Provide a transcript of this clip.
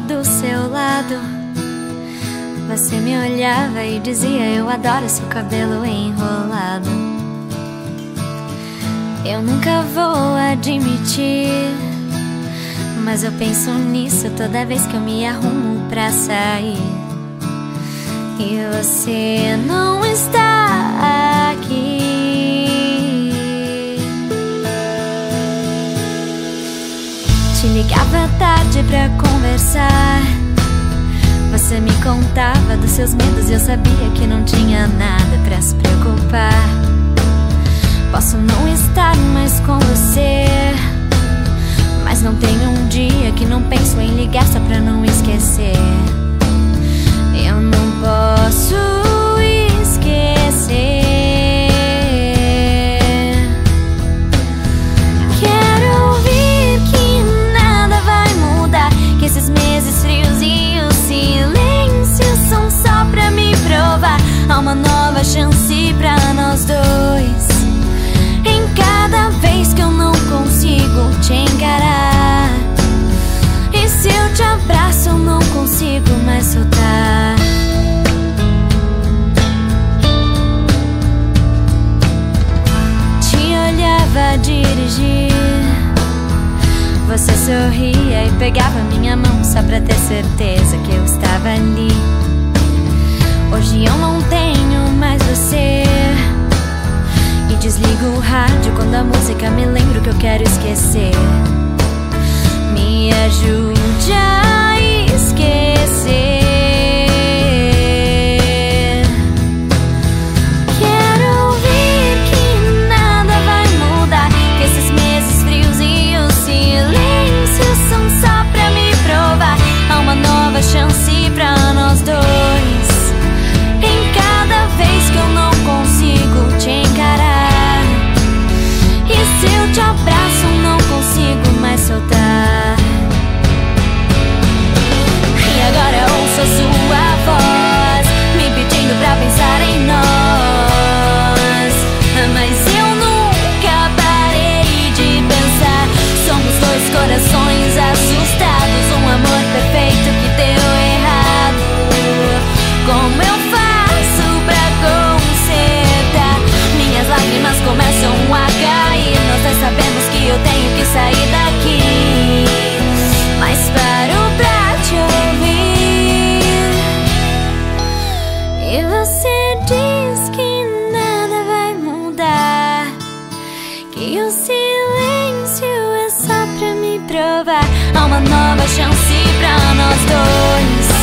do seu lado. Você me olhava e dizia: Eu adoro seu cabelo enrolado. Eu nunca vou admitir, mas eu penso nisso toda vez que eu me arrumo pra sair. E você não está aqui. Te ligava tarde pra conversar. Você me contava dos seus medos e eu sabia que não tinha nada pra se preocupar. Dirigir. Você sorria e pegava minha mão só pra ter certeza que eu estava ali. Hoje eu não tenho mais você. E desligo o rádio quando a música me lembra o que eu quero esquecer. Me ajude sair daqui. Mas paro pra te ouvir. E você diz que nada vai mudar. Que o silêncio é só pra me provar. Há uma nova chance pra nós dois.